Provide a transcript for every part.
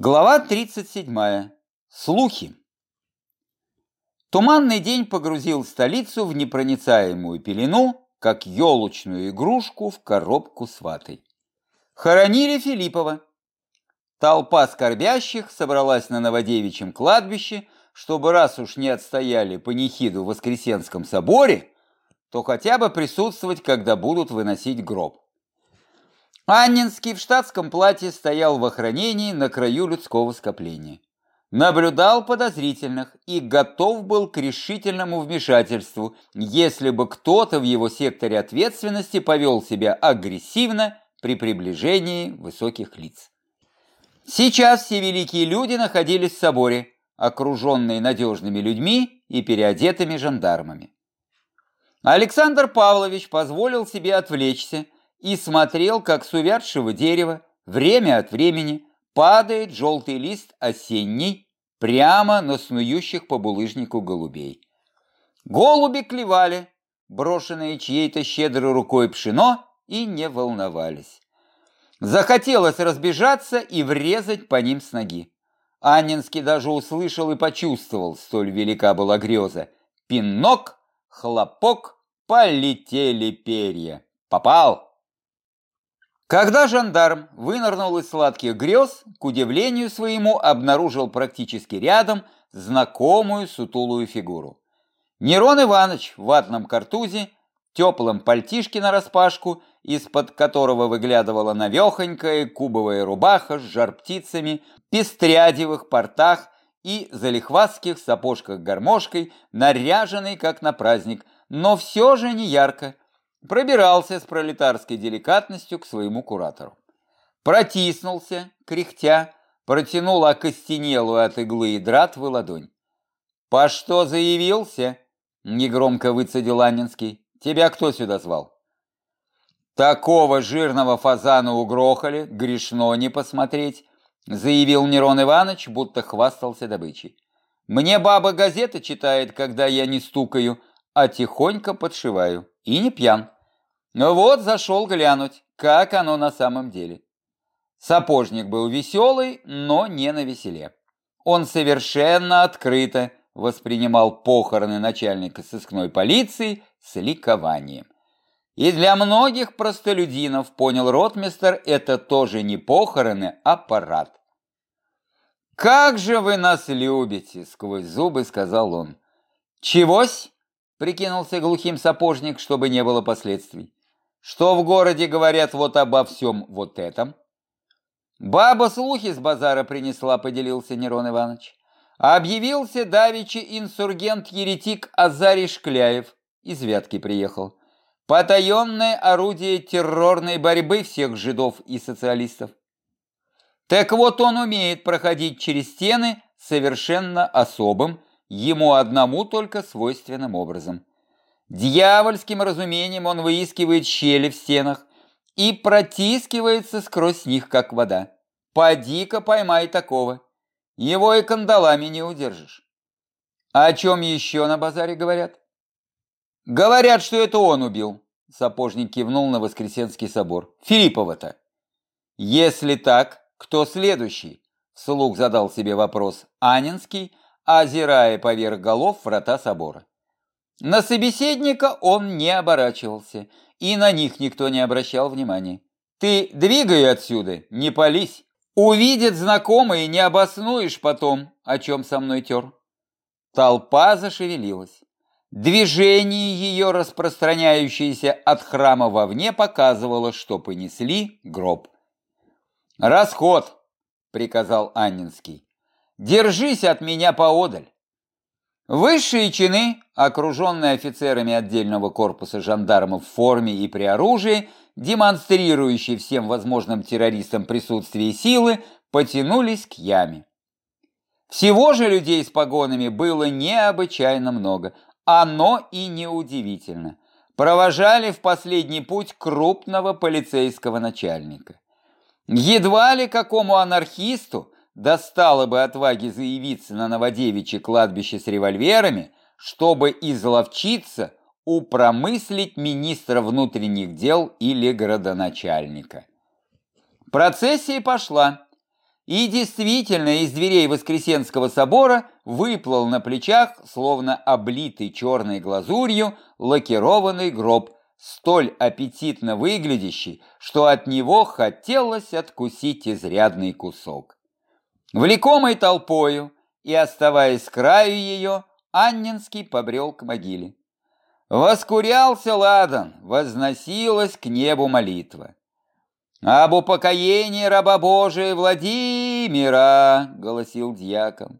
Глава 37. Слухи. Туманный день погрузил столицу в непроницаемую пелену, как елочную игрушку в коробку с ватой. Хоронили Филиппова. Толпа скорбящих собралась на Новодевичьем кладбище, чтобы раз уж не отстояли панихиду в Воскресенском соборе, то хотя бы присутствовать, когда будут выносить гроб. Аннинский в штатском платье стоял в охранении на краю людского скопления. Наблюдал подозрительных и готов был к решительному вмешательству, если бы кто-то в его секторе ответственности повел себя агрессивно при приближении высоких лиц. Сейчас все великие люди находились в соборе, окруженные надежными людьми и переодетыми жандармами. Александр Павлович позволил себе отвлечься, и смотрел, как с увядшего дерева время от времени падает желтый лист осенний прямо на снующих по булыжнику голубей. Голуби клевали, брошенные чьей-то щедрой рукой пшено, и не волновались. Захотелось разбежаться и врезать по ним с ноги. Аннинский даже услышал и почувствовал, столь велика была греза. Пинок, хлопок, полетели перья. Попал! Когда жандарм вынырнул из сладких грез, к удивлению своему обнаружил практически рядом знакомую сутулую фигуру. Нерон Иванович в ватном картузе, теплом пальтишке нараспашку, из-под которого выглядывала навехонькая кубовая рубаха с жар-птицами, пестрядевых портах и залихватских сапожках-гармошкой, наряженный как на праздник, но все же не ярко, пробирался с пролетарской деликатностью к своему куратору. Протиснулся, кряхтя, протянул окостенелую от иглы и дратвы ладонь. «По что заявился?» — негромко выцедил Анинский. «Тебя кто сюда звал?» «Такого жирного фазана угрохали, грешно не посмотреть», — заявил Нерон Иванович, будто хвастался добычей. «Мне баба газеты читает, когда я не стукаю, а тихонько подшиваю. И не пьян. Но вот зашел глянуть, как оно на самом деле. Сапожник был веселый, но не на веселе. Он совершенно открыто воспринимал похороны начальника сыскной полиции с ликованием. И для многих простолюдинов, понял ротмистер, это тоже не похороны, а парад. «Как же вы нас любите!» — сквозь зубы сказал он. «Чегось?» — прикинулся глухим сапожник, чтобы не было последствий. Что в городе говорят вот обо всем вот этом? Баба слухи с базара принесла, поделился Нерон Иванович. Объявился давичи инсургент-еретик Азарий Шкляев. Из Вятки приехал. Потаенное орудие террорной борьбы всех жидов и социалистов. Так вот он умеет проходить через стены совершенно особым, ему одному только свойственным образом. Дьявольским разумением он выискивает щели в стенах и протискивается сквозь них, как вода. Поди-ка поймай такого. Его и кандалами не удержишь. А о чем еще на базаре говорят? Говорят, что это он убил. Сапожник кивнул на Воскресенский собор. Филиппова-то. Если так, кто следующий? Слух задал себе вопрос Анинский, озирая поверх голов врата собора. На собеседника он не оборачивался, и на них никто не обращал внимания. «Ты двигай отсюда, не пались. Увидят знакомые, не обоснуешь потом, о чем со мной тер». Толпа зашевелилась. Движение ее, распространяющееся от храма вовне, показывало, что понесли гроб. «Расход!» — приказал Аннинский. «Держись от меня поодаль. Высшие чины, окруженные офицерами отдельного корпуса жандармов в форме и при оружии, демонстрирующие всем возможным террористам присутствие силы, потянулись к яме. Всего же людей с погонами было необычайно много. Оно и неудивительно. Провожали в последний путь крупного полицейского начальника. Едва ли какому анархисту достало бы отваги заявиться на Новодевичье кладбище с револьверами, чтобы изловчиться упромыслить министра внутренних дел или городоначальника. Процессия пошла. и действительно из дверей Воскресенского собора выплыл на плечах, словно облитый черной глазурью, лакированный гроб, столь аппетитно выглядящий, что от него хотелось откусить изрядный кусок. Влекомой толпою и оставаясь краю ее, Аннинский побрел к могиле. Воскурялся ладан, возносилась к небу молитва. «Об упокоении раба Божия Владимира!» — голосил дьякон.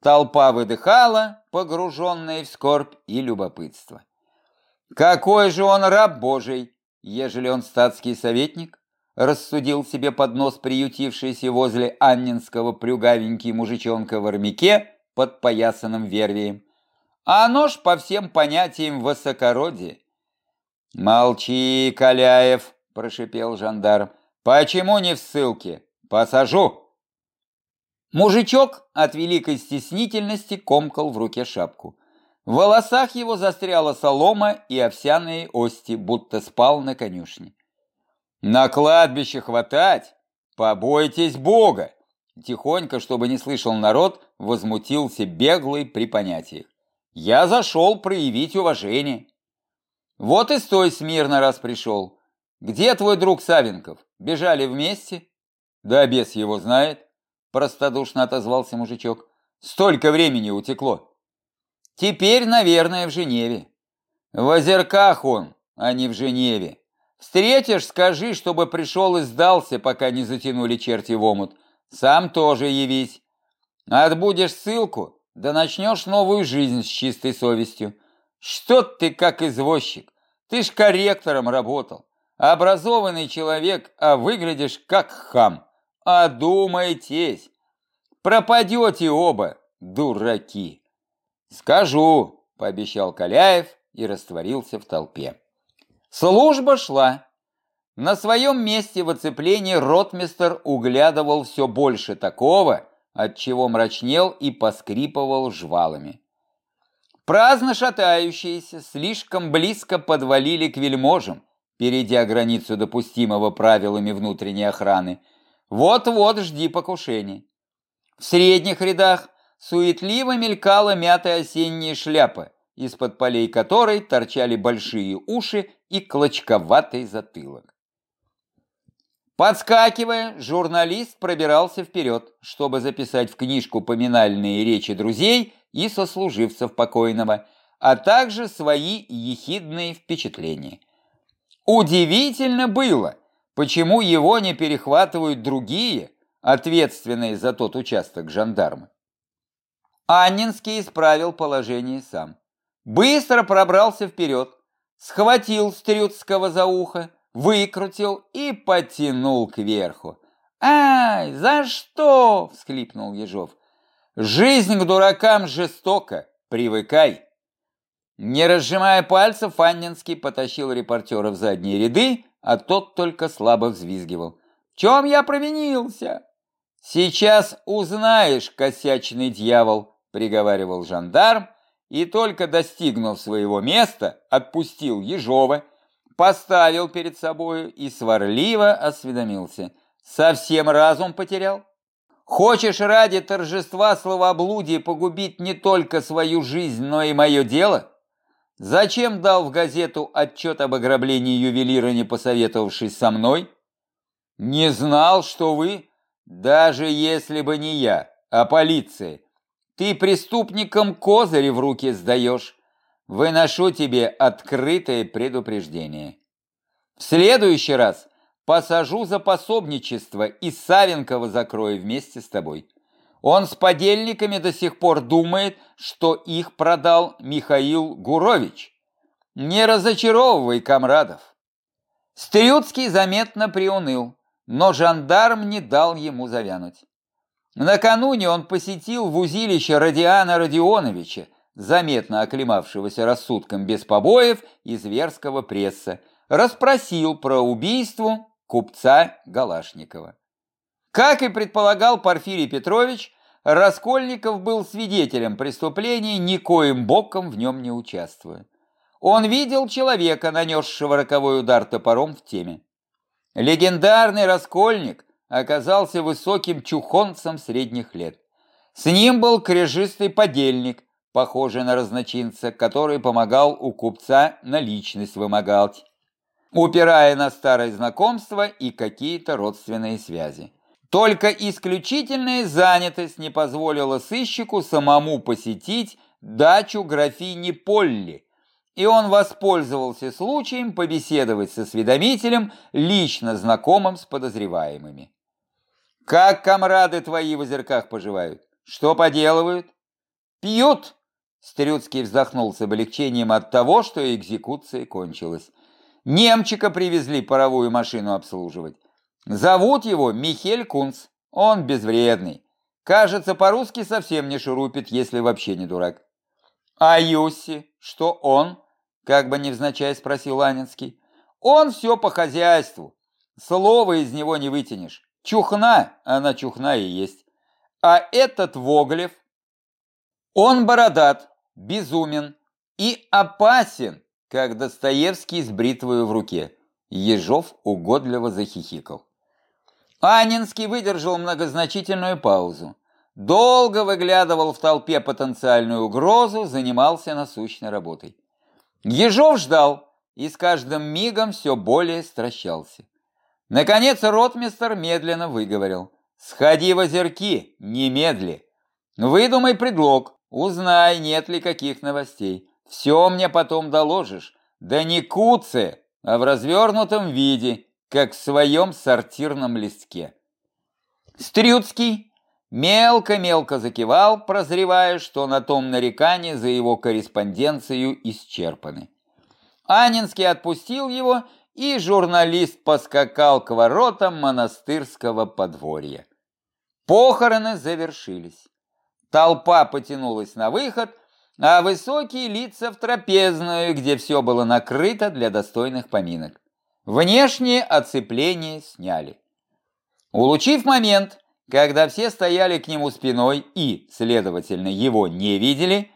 Толпа выдыхала, погруженная в скорбь и любопытство. «Какой же он раб Божий, ежели он статский советник?» — рассудил себе под нос приютившийся возле Аннинского плюгавенький мужичонка в армяке под поясанным вервием. А нож по всем понятиям высокородие. «Молчи, Каляев!» – прошипел жандарм. «Почему не в ссылке? Посажу!» Мужичок от великой стеснительности комкал в руке шапку. В волосах его застряла солома и овсяные ости, будто спал на конюшне. «На кладбище хватать? Побойтесь Бога!» Тихонько, чтобы не слышал народ, возмутился беглый при понятиях. «Я зашел проявить уважение». «Вот и стой смирно, раз пришел. Где твой друг Савенков? Бежали вместе?» «Да бес его знает», – простодушно отозвался мужичок. «Столько времени утекло». «Теперь, наверное, в Женеве». «В озерках он, а не в Женеве. Встретишь, скажи, чтобы пришел и сдался, пока не затянули черти в омут. Сам тоже явись. Отбудешь ссылку, да начнешь новую жизнь с чистой совестью. Что ты как извозчик? Ты ж корректором работал. Образованный человек, а выглядишь как хам. Одумайтесь. Пропадете оба, дураки. Скажу, пообещал Каляев и растворился в толпе. Служба шла. На своем месте в оцеплении ротмистер углядывал все больше такого, от чего мрачнел и поскрипывал жвалами. Праздно шатающиеся слишком близко подвалили к вельможам, перейдя границу допустимого правилами внутренней охраны. Вот-вот жди покушений. В средних рядах суетливо мелькала мятая осенняя шляпа, из-под полей которой торчали большие уши и клочковатый затылок. Подскакивая, журналист пробирался вперед, чтобы записать в книжку поминальные речи друзей и сослуживцев покойного, а также свои ехидные впечатления. Удивительно было, почему его не перехватывают другие, ответственные за тот участок жандармы. Аннинский исправил положение сам. Быстро пробрался вперед, схватил Стрюцкого за ухо, выкрутил и потянул кверху. «Ай, за что?» – всхлипнул Ежов. «Жизнь к дуракам жестока, привыкай!» Не разжимая пальцев, Фаннинский потащил репортера в задние ряды, а тот только слабо взвизгивал. «В чем я провинился?» «Сейчас узнаешь, косячный дьявол», — приговаривал жандарм, и только достигнув своего места, отпустил Ежова, поставил перед собою и сварливо осведомился. «Совсем разум потерял? Хочешь ради торжества словоблудия погубить не только свою жизнь, но и мое дело?» Зачем дал в газету отчет об ограблении ювелира, не посоветовавшись со мной? Не знал, что вы, даже если бы не я, а полиция, ты преступникам козыри в руки сдаешь. Выношу тебе открытое предупреждение. В следующий раз посажу за пособничество и Савенкова закрою вместе с тобой. Он с подельниками до сих пор думает, что их продал Михаил Гурович. Не разочаровывай комрадов. Стрюцкий заметно приуныл, но жандарм не дал ему завянуть. Накануне он посетил в узилище Родиана Родионовича, заметно оклемавшегося рассудком без побоев и зверского пресса, расспросил про убийство купца Галашникова. Как и предполагал Порфирий Петрович, Раскольников был свидетелем преступления, никоим боком в нем не участвуя. Он видел человека, нанесшего роковой удар топором в теме. Легендарный Раскольник, оказался высоким чухонцем средних лет. С ним был крежистый подельник, похожий на разночинца, который помогал у купца наличность вымогать, упирая на старое знакомство и какие-то родственные связи. Только исключительная занятость не позволила сыщику самому посетить дачу графини Полли, и он воспользовался случаем побеседовать со осведомителем, лично знакомым с подозреваемыми. «Как комрады твои в озерках поживают? Что поделывают?» «Пьют!» Стрюцкий вздохнул с облегчением от того, что экзекуция кончилась. Немчика привезли паровую машину обслуживать. Зовут его Михель Кунц. Он безвредный. Кажется, по-русски совсем не шурупит, если вообще не дурак. А Юсси, что он? Как бы невзначай спросил Анинский. Он все по хозяйству. Слова из него не вытянешь. Чухна, она чухна и есть. А этот Воглев, он бородат, безумен и опасен, как Достоевский с бритвою в руке. Ежов угодливо захихикал. Анинский выдержал многозначительную паузу. Долго выглядывал в толпе потенциальную угрозу, занимался насущной работой. Ежов ждал и с каждым мигом все более стращался. Наконец ротмистер медленно выговорил. «Сходи в озерки, немедли. Выдумай предлог, Узнай, нет ли каких новостей. Все мне потом доложишь. Да не куце, а в развернутом виде, как в своем сортирном листке. Стрюцкий мелко-мелко закивал, прозревая, что на том нарекании за его корреспонденцию исчерпаны. Анинский отпустил его, и журналист поскакал к воротам монастырского подворья. Похороны завершились. Толпа потянулась на выход, а высокие лица в трапезную, где все было накрыто для достойных поминок. Внешнее оцепление сняли. Улучив момент, когда все стояли к нему спиной и, следовательно, его не видели,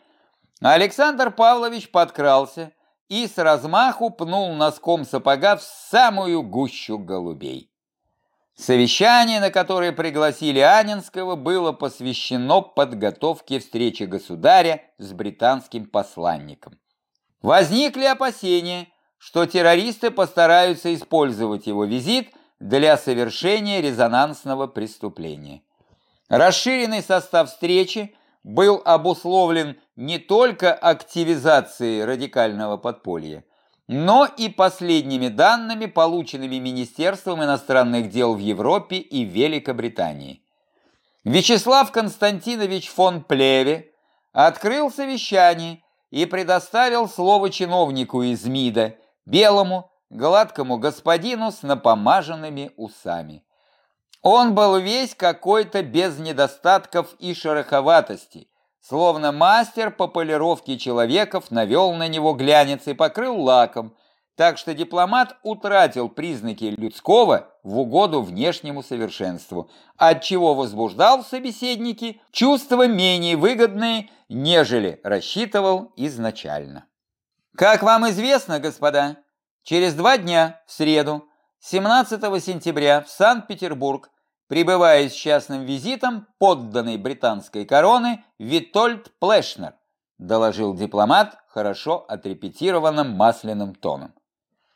Александр Павлович подкрался и с размаху пнул носком сапога в самую гущу голубей. Совещание, на которое пригласили Анинского, было посвящено подготовке встречи государя с британским посланником. Возникли опасения, что террористы постараются использовать его визит для совершения резонансного преступления. Расширенный состав встречи был обусловлен не только активизацией радикального подполья, но и последними данными, полученными Министерством иностранных дел в Европе и Великобритании. Вячеслав Константинович фон Плеве открыл совещание и предоставил слово чиновнику из МИДа, белому, гладкому господину с напомаженными усами. Он был весь какой-то без недостатков и шероховатости, Словно мастер по полировке человеков навел на него глянец и покрыл лаком, так что дипломат утратил признаки людского в угоду внешнему совершенству, отчего возбуждал в собеседнике чувства менее выгодные, нежели рассчитывал изначально. Как вам известно, господа, через два дня, в среду, 17 сентября, в Санкт-Петербург прибывая с частным визитом подданной британской короны Витольд Плешнер, доложил дипломат хорошо отрепетированным масляным тоном.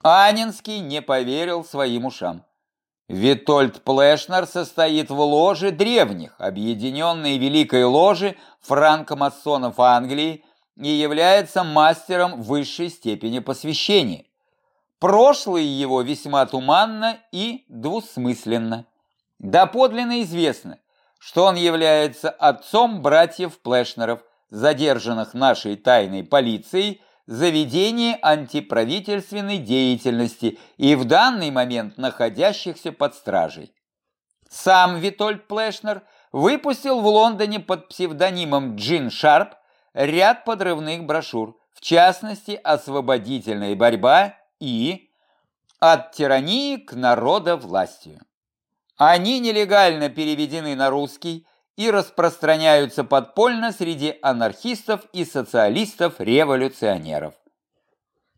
Анинский не поверил своим ушам. Витольд Плешнер состоит в ложе древних, объединенной Великой Ложи франкомасонов Англии и является мастером высшей степени посвящения. Прошлое его весьма туманно и двусмысленно. Доподлинно известно, что он является отцом братьев Плешнеров, задержанных нашей тайной полицией за ведение антиправительственной деятельности и в данный момент находящихся под стражей. Сам Витольд Плешнер выпустил в Лондоне под псевдонимом Джин Шарп ряд подрывных брошюр, в частности «Освободительная борьба» и «От тирании к народовластию». Они нелегально переведены на русский и распространяются подпольно среди анархистов и социалистов-революционеров.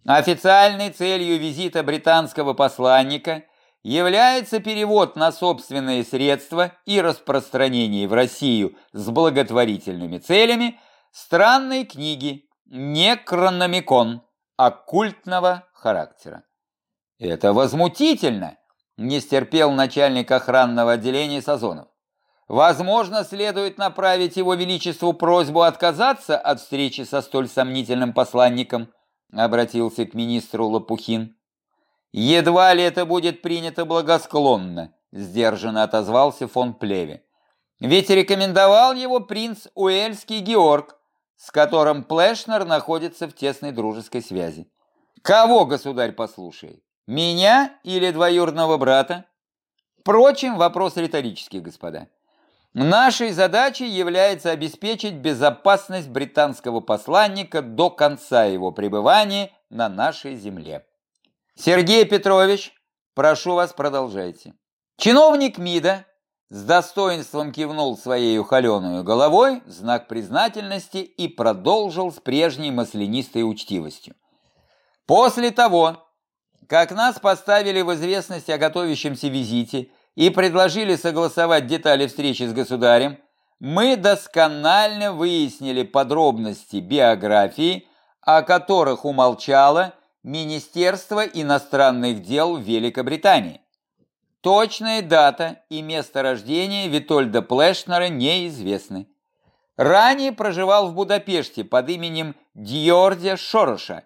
Официальной целью визита британского посланника является перевод на собственные средства и распространение в Россию с благотворительными целями странной книги «Некрономикон» оккультного характера. Это возмутительно, не стерпел начальник охранного отделения Сазонов. Возможно, следует направить его величеству просьбу отказаться от встречи со столь сомнительным посланником, обратился к министру Лопухин. Едва ли это будет принято благосклонно, сдержанно отозвался фон Плеве. Ведь рекомендовал его принц Уэльский Георг, с которым Плешнер находится в тесной дружеской связи. Кого, государь, послушай? Меня или двоюродного брата? Впрочем, вопрос риторический, господа. Нашей задачей является обеспечить безопасность британского посланника до конца его пребывания на нашей земле. Сергей Петрович, прошу вас, продолжайте. Чиновник МИДа с достоинством кивнул своей холеную головой в знак признательности и продолжил с прежней маслянистой учтивостью. После того, как нас поставили в известность о готовящемся визите и предложили согласовать детали встречи с государем, мы досконально выяснили подробности биографии, о которых умолчало Министерство иностранных дел Великобритании. Точная дата и место рождения Витольда Плешнера неизвестны. Ранее проживал в Будапеште под именем Дьордя Шороша,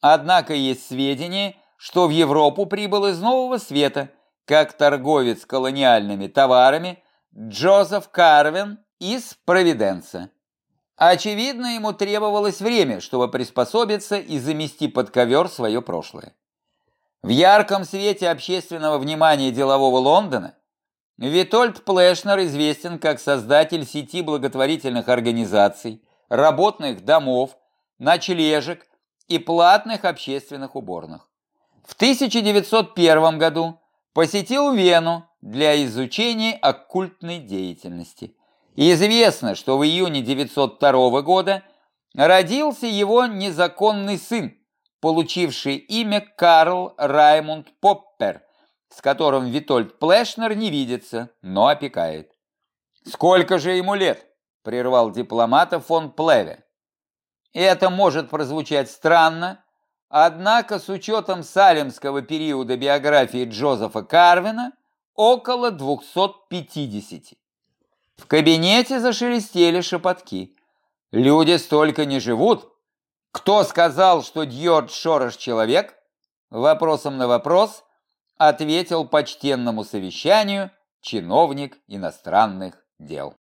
однако есть сведения, что в Европу прибыл из Нового Света – как торговец колониальными товарами Джозеф Карвин из Провиденса. Очевидно, ему требовалось время, чтобы приспособиться и замести под ковер свое прошлое. В ярком свете общественного внимания делового Лондона Витольд Плешнер известен как создатель сети благотворительных организаций, работных домов, ночлежек и платных общественных уборных. В 1901 году посетил Вену для изучения оккультной деятельности. известно, что в июне 902 года родился его незаконный сын, получивший имя Карл Раймунд Поппер, с которым Витольд Плешнер не видится, но опекает. «Сколько же ему лет?» – прервал дипломата фон Плеве. Это может прозвучать странно, Однако с учетом салемского периода биографии Джозефа Карвина около 250. В кабинете зашелестели шепотки. Люди столько не живут. Кто сказал, что Дьорд Шорош человек? Вопросом на вопрос ответил почтенному совещанию чиновник иностранных дел.